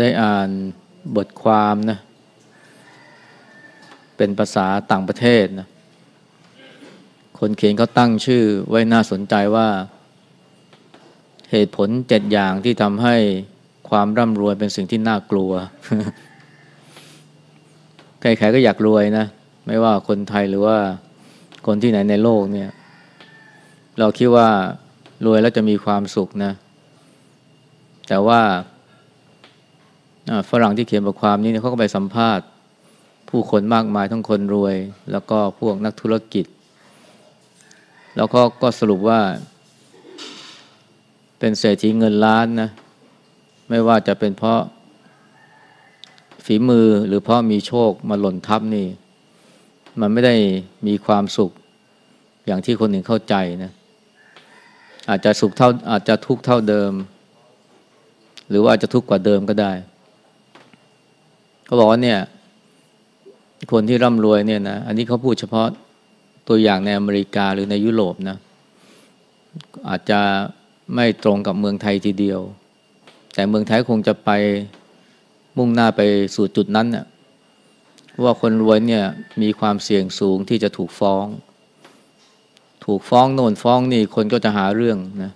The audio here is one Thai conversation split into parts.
ได้อ่านบทความนะเป็นภาษาต่างประเทศนะคนเขียนเขาตั้งชื่อไว้น่าสนใจว่า เหตุผลเจ็ดอย่างที่ทำให้ความร่ำรวยเป็นสิ่งที่น่ากลัว ใครๆก็อยากรวยนะ ไม่ว่าคนไทยหรือว่าคนที่ไหนในโลกเนี่ย เราคิดว่ารวยแล้วจะมีความสุขนะ แต่ว่า ฝรั่งที่เขียนบทความนี้เขาก็ไปสัมภาษณ์ ผู้คนมากมายทั้งคนรวย แล้วก็พวกนักธุรกิจ แล้วก็ก็สรุปว่า เป็นเศรษฐีเงินล้านนะไม่ว่าจะเป็นเพราะฝีมือหรือเพราะมีโชคมาหล่นทับนี่ มันไม่ได้มีความสุขอย่างที่คนหนึ่งเข้าใจนะอาจจะสุขเท่าอาจจะทุกข์เท่าเดิม หรือว่าอาจจะทุกข์กว่าเดิมก็ได้ เขาบอกว่าเนี่ย คนที่ร่ำรวยเนี่ยนะอันนี้เขาพูดเฉพาะตัวอย่างในอเมริกาหรือในยุโรปนะ อาจจะไม่ตรงกับเมืองไทยทีเดียว แต่เมืองไทยคงจะไปมุ่งหน้าไปสู่จุดนั้นเนะ่ยว่าคนรวยเนี่ยมีความเสี่ยงสูงที่จะถูกฟ้อง ถูกฟ้องโน่นฟ้องนี่คนก็จะหาเรื่องนะ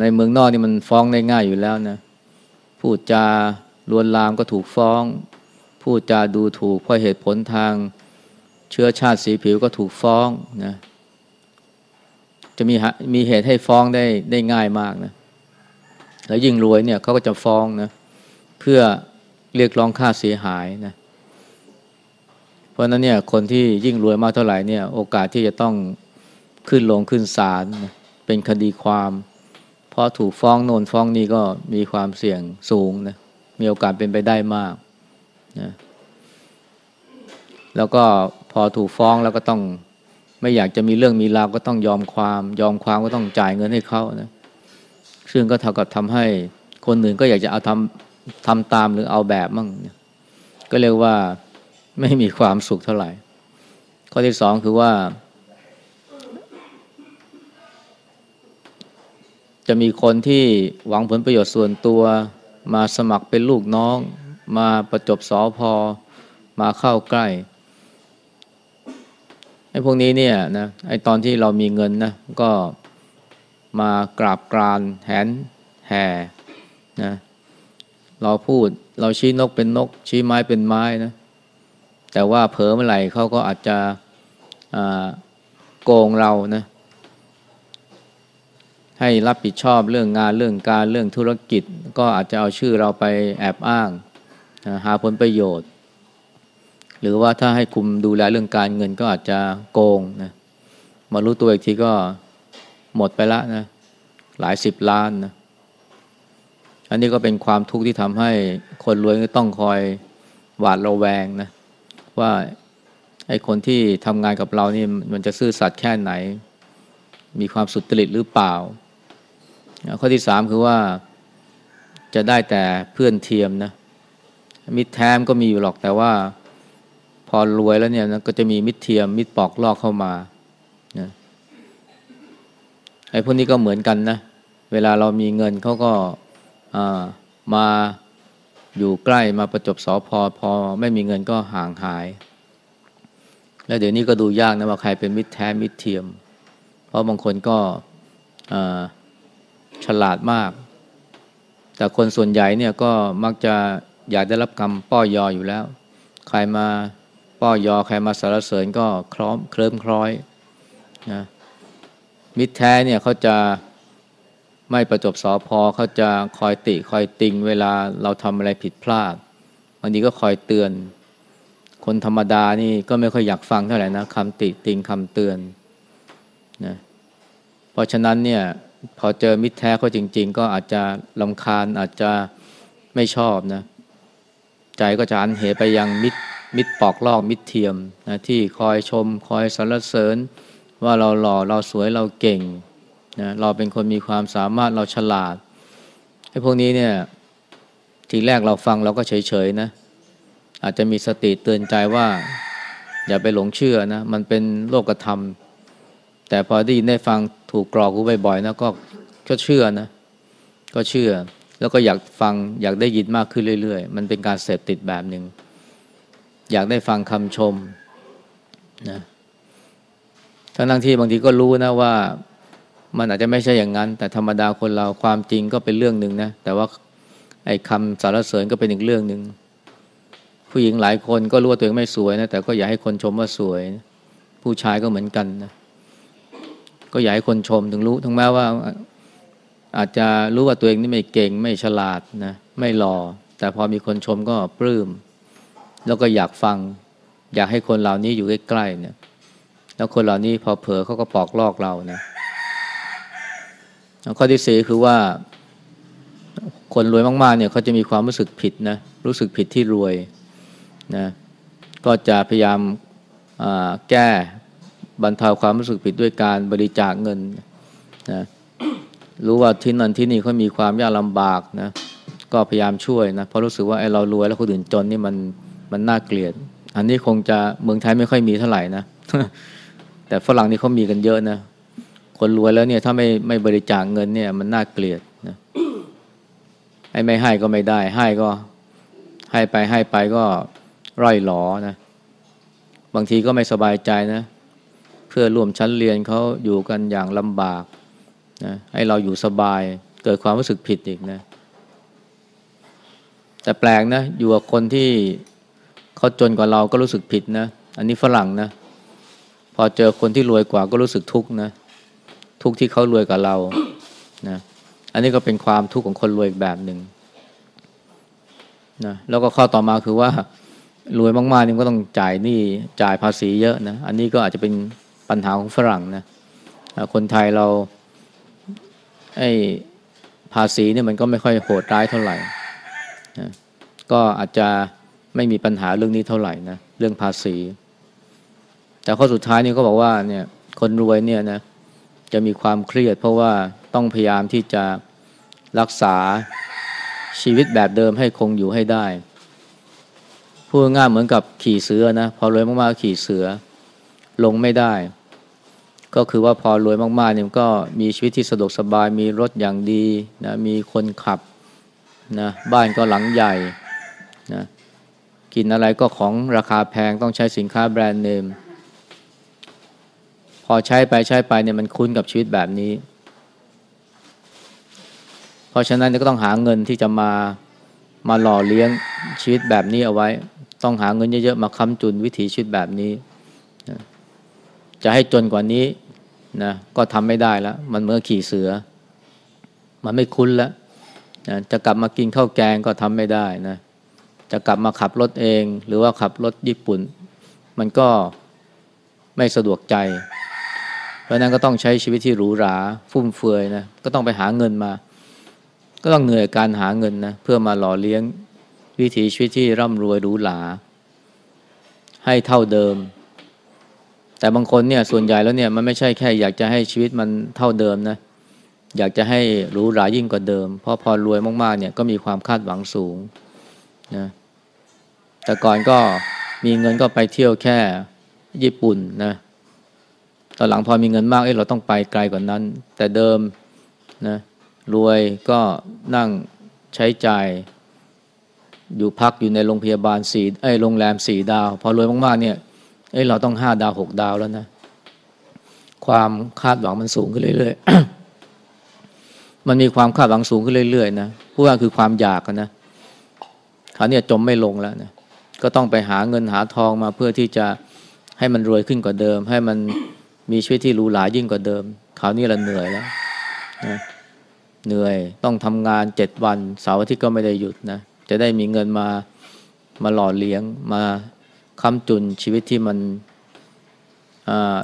ในเมืองนอกนี่มันฟ้องได้ง่ายอยู่แล้วนะพูดจา ลวนลามก็ถูกฟ้อง พูดจาดูถูกเพราะเหตุผลทางเชื้อชาติสีผิวก็ถูกฟ้องนะจะมีมีเหตุให้ฟ้องได้ได้ง่ายมากนะแล้วยิ่งรวยเนี่ยเขาก็จะฟ้องนะเพื่อเรียกร้องค่าเสียหายนะเพราะนั้นเนี่ยคนที่ยิ่งรวยมากเท่าไหร่เนี่ยโอกาสที่จะต้องขึ้นลงขึ้นศาลนะเป็นคดีความ เพราะถูกฟ้องโน่นฟ้องนี่ก็มีความเสี่ยงสูงนะ มีโอกาสเป็นไปได้มากนะแล้วก็พอถูกฟ้องแล้วก็ต้องไม่อยากจะมีเรื่องมีราวก็ต้องยอมความ ยอมความก็ต้องจ่ายเงินให้เขานะซึ่งก็เท่ากับทำให้คนอื่นก็อยากจะเอาทำทำตามหรือเอาแบบมั่งก็เรียกว่าไม่มีความสุขเท่าไหร่ ข้อที่สองคือว่า จะมีคนที่หวังผลประโยชน์ส่วนตัว มาสมัครเป็นลูกน้อง มาประจบสอพอมาเข้าใกล้ไอ้พวกนี้เนี่ยนะไอ้ตอนที่เรามีเงินนะก็มากราบกรานแหนแห่นะเราพูดเราชี้นกเป็นนก ชี้ไม้เป็นไม้นะแต่ว่าเผลอเมื่อไหร่เขาก็อาจจะโกงเรานะ ให้รับผิดชอบเรื่องงานเรื่องการเรื่องธุรกิจ ก็อาจจะเอาชื่อเราไปแอบอ้าง หาผลประโยชน์ หรือว่าถ้าให้คุมดูแลเรื่องการเงินก็อาจจะโกงนะมารู้ตัวอีกทีก็หมดไปละนะหลายสิบล้านนะอันนี้ก็เป็นความทุกข์ที่ทำให้คนรวยต้องคอยหวาดระแวงนะว่าไอ้คนที่ทำงานกับเรานี่มันจะซื่อสัตย์แค่ไหน มีความสุจริตหรือเปล่า ข้อที่สามคือว่าจะได้แต่เพื่อนเทียมนะมิตรแท้มก็มีอยู่หรอกแต่ว่าพอรวยแล้วเนี่ยนะก็จะมีมิตรเทียม มิตรปอกลอกเข้ามานะไอ้พวกนี้ก็เหมือนกันนะ เวลาเรามีเงินเขาก็มาอยู่ใกล้มาประจบสอพอพอไม่มีเงินก็ห่างหาย แล้วเดี๋ยวนี้ก็ดูยากนะว่าใครเป็นมิตรแท้มิตรเทียม เพราะบางคนก็ ฉลาดมาก แต่คนส่วนใหญ่เนี่ยก็มักจะอยากได้รับกรรมป้อยออยู่แล้ว ใครมาป้อยอ ใครมาสารเสริญก็คล้อมเคลิ้มคล้อยนะมิตรแท้เนี่ยเขาจะไม่ประจบสอพอเขาจะคอยติคอยติง เวลาเราทำอะไรผิดพลาดวันนี้ก็คอยเตือน คนธรรมดานี่ก็ไม่ค่อยอยากฟังเท่าไหร่นะคำติติงคำเตือนนะเพราะฉะนั้นเนี่ย พอเจอมิตรแท้เขาจริง ๆ ก็อาจจะลำคาญอาจจะไม่ชอบนะ ใจก็จะอันเหไปยังมิตรมิตรปอกลอกมิตรเทียมนะที่คอยชม คอยสรรเสริญ ว่าเราหล่อเราสวยเราเก่งนะเราเป็นคนมีความสามารถเราฉลาดไอ้พวกนี้เนี่ยทีแรกเราฟังเราก็เฉยๆนะ อาจจะมีสติเตือนใจว่า อย่าไปหลงเชื่อนะ มันเป็นโลกธรรม แต่พอได้ยินได้ฟัง ถูกกรอกกูบ่อยๆนะก็ก็เชื่อนะ ก็เชื่อ แล้วก็อยากฟังอยากได้ยินมากขึ้นเรื่อยๆ มันเป็นการเสพติดแบบหนึ่งอยากได้ฟังคำชมนะทั้งที่บางทีก็รู้นะว่ามันอาจจะไม่ใช่อย่างนั้น แต่ธรรมดาคนเราความจริงก็เป็นเรื่องหนึ่งนะ แต่ว่าไอ้คำสารเสริญก็เป็นอีกเรื่องหนึ่งผู้หญิงหลายคนก็รู้ว่าตัวเองไม่สวยนะแต่ก็อยากให้คนชมว่าสวย ผู้ชายก็เหมือนกันนะ ก็อยากให้คนชมถึงรู้ถึงแม้ว่าอาจจะรู้ว่าตัวเองนี่ไม่เก่งไม่ฉลาดนะไม่หล่อแต่พอมีคนชมก็ปลื้ม แล้วก็อยากฟัง อยากให้คนเหล่านี้อยู่ใกล้ๆเนี่ย แล้วคนเหล่านี้พอเผลอเขาก็ปอกลอกเรานะข้อที่สี่คือว่า คนรวยมากๆเนี่ยเขาจะมีความรู้สึกผิดนะรู้สึกผิดที่รวยนะก็จะพยายามแก้ บรรเทาความรู้สึกผิดด้วยการบริจาคเงินนะรู้ว่าที่นั่นที่นี่เขามีความยากลำบากนะก็พยายามช่วยนะเพราะรู้สึกว่าไอ้เรารวยแล้วคนอื่นจนนี่มันมันน่าเกลียด อันนี้คงจะเมืองไทยไม่ค่อยมีเท่าไหร่นะแต่ฝรั่งนี่เขามีกันเยอะนะคนรวยแล้วเนี่ยถ้าไม่ไม่บริจาคเงินเนี่ยมันน่าเกลียดนะไอ้ไม่ให้ก็ไม่ได้ ให้ก็ให้ไปให้ไปก็ร่อยหลอนะบางทีก็ไม่สบายใจนะ เพื่อร่วมชั้นเรียนเขาอยู่กันอย่างลำบากนะให้เราอยู่สบายเกิดความรู้สึกผิดอีกนะ แต่แปลกนะอยู่กับคนที่เขาจนกว่าเราก็รู้สึกผิดนะ อันนี้ฝรั่งนะ พอเจอคนที่รวยกว่าก็รู้สึกทุกข์นะ ทุกข์ที่เขารวยกว่าเรานะอันนี้ก็เป็นความทุกข์ของคนรวยอีกแบบหนึ่งนะแล้วก็ข้อต่อมาคือว่ารวยมากๆนี่ก็ต้องจ่ายหนี้จ่ายภาษีเยอะนะ อันนี้ก็อาจจะเป็น ปัญหาของฝรั่งนะคนไทยเราไอ้ภาษีเนี่ยมันก็ไม่ค่อยโหดร้ายเท่าไหร่นะก็อาจจะไม่มีปัญหาเรื่องนี้เท่าไหร่นะเรื่องภาษี แต่ข้อสุดท้ายนี่ก็บอกว่าเนี่ยคนรวยเนี่ยนะจะมีความเครียด เพราะว่าต้องพยายามที่จะรักษาชีวิตแบบเดิมให้คงอยู่ให้ได้พูดง่ายเหมือนกับขี่เสือนะพอรวยมากๆขี่เสือลงไม่ได้ ก็คือว่าพอรวยมากๆเนี่ยก็มีชีวิตที่สะดวกสบายมีรถอย่างดีนะมีคนขับนะบ้านก็หลังใหญ่นะกินอะไรก็ของราคาแพงต้องใช้สินค้าแบรนด์เนม พอใช้ไปใช้ไปเนี่ยมันคุ้นกับชีวิตแบบนี้ เพราะฉะนั้นก็ต้องหาเงินที่จะมามาหล่อเลี้ยงชีวิตแบบนี้เอาไว้ ต้องหาเงินเยอะๆมาค้ำจุนวิถีชีวิตแบบนี้ จะให้จนกว่านี้นะก็ทำไม่ได้แล้ว มันเมื่อขี่เสือ มันไม่คุ้นแล้วนะจะกลับมากินข้าวแกงก็ทำไม่ได้นะ จะกลับมาขับรถเอง หรือว่าขับรถญี่ปุ่น มันก็ไม่สะดวกใจ เพราะนั้นก็ต้องใช้ชีวิตที่หรูหราฟุ่มเฟือยนะก็ต้องไปหาเงินมา ก็ต้องเหนื่อยการหาเงินนะเพื่อมาหล่อเลี้ยงวิถีชีวิตที่ร่ำรวยหรูหราให้เท่าเดิม แต่บางคนเนี่ยส่วนใหญ่แล้วเนี่ยมันไม่ใช่แค่อยากจะให้ชีวิตมันเท่าเดิมนะอยากจะให้หรูหรายิ่งกว่าเดิม เพราะพอรวยมากๆเนี่ยก็มีความคาดหวังสูงนะแต่ก่อนก็มีเงินก็ไปเที่ยวแค่ญี่ปุ่นนะตอนหลังพอมีเงินมากเอ้เราต้องไปไกลกว่านั้น แต่เดิมนะรวยก็นั่งใช้จ่ายอยู่พักอยู่ในโรงพยาบาลสี่ไอ้โรงแรมสี่ดาว พอรวยมากๆเนี่ย เอ้เราต้องห้าดาวหกดาวแล้วนะ ความคาดหวังมันสูงขึ้นเรื่อยๆ มันมีความคาดหวังสูงขึ้นเรื่อยๆนะผู้ว่าคือความอยากนะคราวนี้จมไม่ลงแล้วนะก็ต้องไปหาเงินหาทองมาเพื่อที่จะให้มันรวยขึ้นกว่าเดิม ให้มันมีชีวิตที่หรูหรายิ่งกว่าเดิมคราวนี้เราเหนื่อยแล้วนะเหนื่อยต้องทำงานเจ็ดวันเสาร์อาทิตย์ก็ไม่ได้หยุดนะจะได้มีเงินมามาหล่อเลี้ยงมา ค้ำจุนชีวิตที่มัน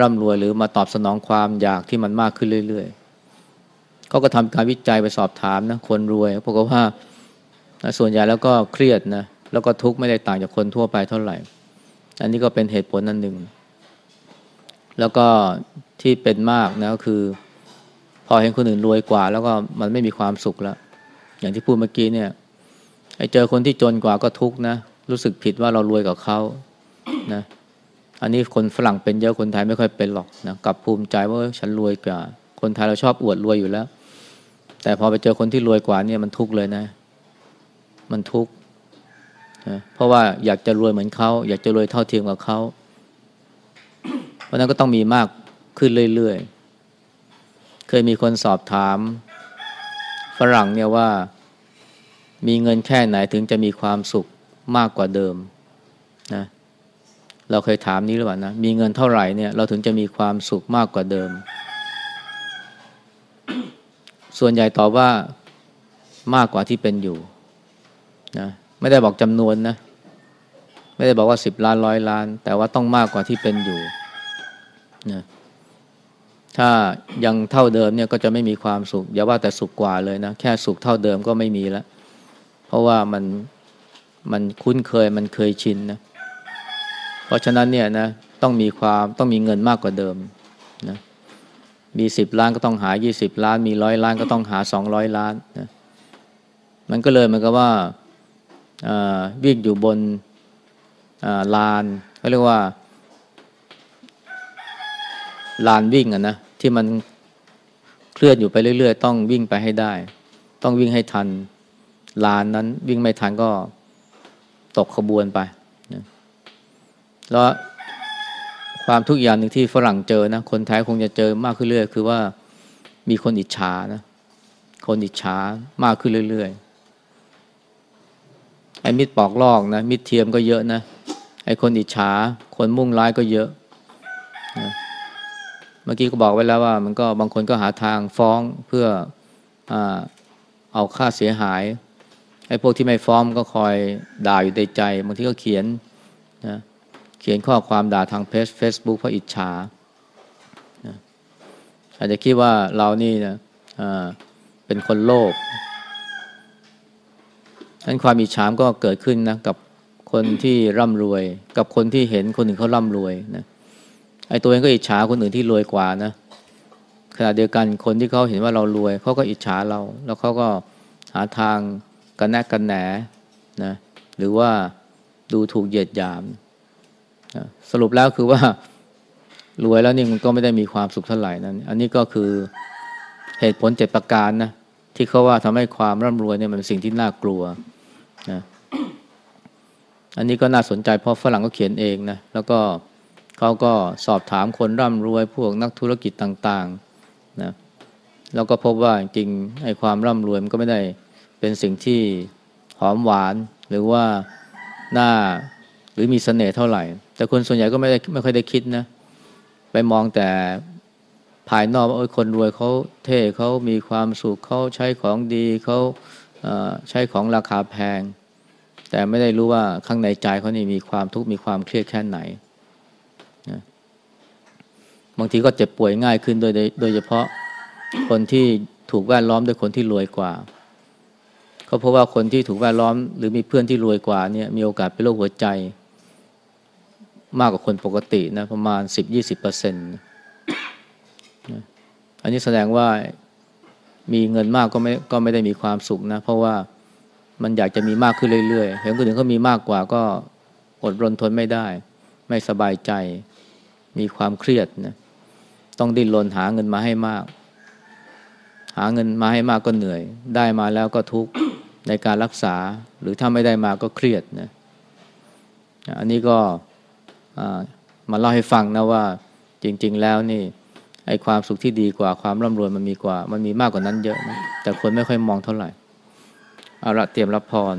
ร่ำรวยหรือมาตอบสนองความอยากที่มันมากขึ้นเรื่อยๆเขาก็ทำการวิจัยไปสอบถามนะคนรวยพบว่าส่วนใหญ่แล้วก็เครียดนะแล้วก็ทุกข์ไม่ได้ต่างจากคนทั่วไปเท่าไหร่ อันนี้ก็เป็นเหตุผลนันหนึ่ง แล้วก็ที่เป็นมากนะก็คือ พอเห็นคนอื่นรวยกว่า แล้วก็มันไม่มีความสุขแล้ว อย่างที่พูดเมื่อกี้เนี่ยไอ้เจอคนที่จนกว่าก็ทุกข์นะรู้สึกผิดว่าเรารวยกว่าเขา นะอันนี้คนฝรั่งเป็นเยอะคนไทยไม่ค่อยเป็นหรอกนะกับภูมิใจว่าฉันรวยกว่า คนไทยเราชอบอวดรวยอยู่แล้ว แต่พอไปเจอคนที่รวยกว่าเนี่ยมันทุกข์เลยนะ มันทุกข์นะเพราะว่าอยากจะรวยเหมือนเขาอยากจะรวยเท่าเทียมกับเขาเพราะนั้นก็ต้องมีมากขึ้นเรื่อยๆ เคยมีคนสอบถาม ฝรั่งเนี่ยว่า มีเงินแค่ไหนถึงจะมีความสุขมากกว่าเดิมนะเเราเคยถามนี้หรือเปล่านะ มีเงินเท่าไหร่เนี่ยเราถึงจะมีความสุขมากกว่าเดิม ส่วนใหญ่ตอบว่ามากกว่าที่เป็นอยู่นะไม่ได้บอกจำนวนนะ ไม่ได้บอกว่าสิบล้านร้อยล้าน แต่ว่าต้องมากกว่าที่เป็นอยู่นะถ้ายังเท่าเดิมเนี่ยก็จะไม่มีความสุข อย่าว่าแต่สุขกว่าเลยนะ แค่สุขเท่าเดิมก็ไม่มีแล้ว เพราะว่ามันมันคุ้นเคยมันเคยชินนะ เพราะฉะนั้นเนี่ยนะต้องมีความต้องมีเงินมากกว่าเดิมนะมีสิบล้านก็ต้องหายี่สิบล้าน มีร้อยล้านก็ต้องหาสองร้อยล้านนะมันก็เลยเหมือนกับว่าวิ่งอยู่บนลานเขาเรียกว่า ลานวิ่งอะนะที่มันเคลื่อนอยู่ไปเรื่อย ๆ ต้องวิ่งไปให้ได้ ต้องวิ่งให้ทันลานนั้นวิ่งไม่ทันก็ตกขบวนไป แล้วความทุกอย่างหนึ่งที่ฝรั่งเจอนะ คนไทยคงจะเจอมากขึ้นเรื่อยคือว่ามีคนอิจฉานะคนอิจฉามากขึ้นเรื่อยๆไอ้มิตรปอกลอกนะมิตรเทียมก็เยอะนะไอ้คนอิจฉาคนมุ่งร้ายก็เยอะนะเมื่อกี้ก็บอกไว้แล้วว่า มันก็บางคนก็หาทางฟ้องเพื่ออเอาค่าเสียหายไอ้พวกที่ไม่ฟ้องก็คอยด่าอยู่ในใจบางทีก็เขียนนะ เขียนข้อความด่าทางเพจเฟซบุ๊กเพราะอิจฉาอาจจะคิดว่าเรานี่นะเป็นคนโลภนั้นความอิจฉามก็เกิดขึ้นนะกับคนที่ร่ำรวย กับคนที่เห็นคนอื่นเขาร่ำรวยนะไอ้ตัวเองก็อิจฉาคนอื่นที่รวยกว่านะขณะเดียวกันคนที่เขาเห็นว่าเรารวยเขาก็อิจฉาเรา แล้วเขาก็หาทางกันแนกกันแหนนะหรือว่าดูถูกเหยียดหยาม สรุปแล้วคือว่ารวยแล้วนี่มันก็ไม่ได้มีความสุขเท่าไหร่นั้น อันนี้ก็คือเหตุผลเจ็ดประการนะที่เขาว่าทำให้ความร่ำรวยเนี่ยมันเป็นสิ่งที่น่ากลัวนะอันนี้ก็น่าสนใจเพราะฝรั่งก็เขียนเองนะแล้วก็เขาก็สอบถามคนร่ำรวยพวกนักธุรกิจต่างๆนะแล้วก็พบว่าจริงไอ้ความร่ำรวยมันก็ไม่ได้เป็นสิ่งที่หอมหวานหรือว่าน่าหรือมีเสน่ห์เท่าไหร่ แต่คนส่วนใหญ่ก็ไม่ได้ไม่ค่อยได้คิดนะ ไปมองแต่ภายนอกว่าโอ้ยคนรวยเขาเท่เขามีความสุขเขาใช้ของดีเขาใช้ของราคาแพง แต่ไม่ได้รู้ว่าข้างในใจเขานี่มีความทุกข์มีความเครียดแค่ไหนบางทีก็เจ็บป่วยง่ายขึ้นโดยโดยเฉพาะคนที่ถูกแวดล้อมด้วยคนที่รวยกว่าเขาพบว่าคนที่ถูกแวดล้อม หรือมีเพื่อนที่รวยกว่าเนี่ยมีโอกาสเป็นโรคหัวใจ มากกว่าคนปกตินะประมาณสิบยี่สิบเปอร์เซ็นต์อันนี้แสดงว่ามีเงินมากก็ไม่ก็ไม่ได้มีความสุขนะ เพราะว่ามันอยากจะมีมากขึ้นเรื่อยๆ เห็นคนอื่นเขามีมากกว่าก็อดรนทนไม่ได้ ไม่สบายใจ มีความเครียดนะต้องดิ้นรนหาเงินมาให้มาก หาเงินมาให้มากก็เหนื่อย ได้มาแล้วก็ทุกข์ในการรักษา หรือถ้าไม่ได้มาก็เครียดนะอันนี้ก็ มาเล่าให้ฟังนะว่าจริง ๆ แล้วนี่ไอความสุขที่ดีกว่าความร่ำรวยมันมีกว่า มันมีมากกว่านั้นเยอะนะแต่คนไม่ค่อยมองเท่าไหร่เอาละเตรียมรับพร